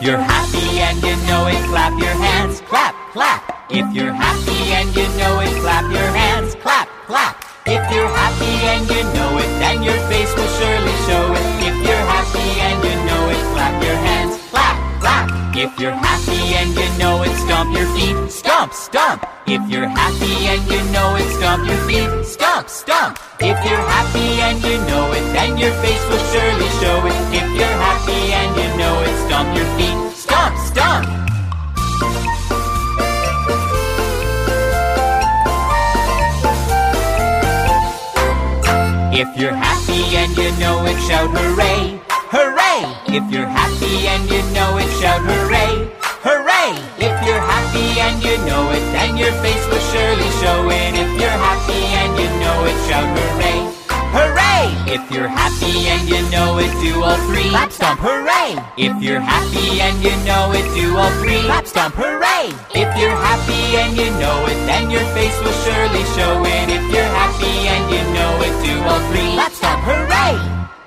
you're happy and you know it, clap your hands, clap, clap. If you're happy and you know it, clap your hands, clap, clap. If you're happy and you know it, then your face will surely show it. If you're happy and you know it, clap your hands, clap, clap. If you're happy and you know it, stomp your feet, stomp, stomp. If you're happy and you know it, stomp your feet, stomp, stomp. If you're happy and you know it, then your face will surely show it. If If you're happy and you know it, shout hooray, hooray! If you're happy and you know it, shout hooray, hooray! If you're happy and you know it, then your face will surely show it. If you're happy and you know it, shout hooray, hooray! If you're happy and you know it, do all three. Clap, stomp, hooray! If you're happy and you know it, do all three. Clap, stomp, hooray! If you're happy and you know it, then your face will surely show it. If Hey!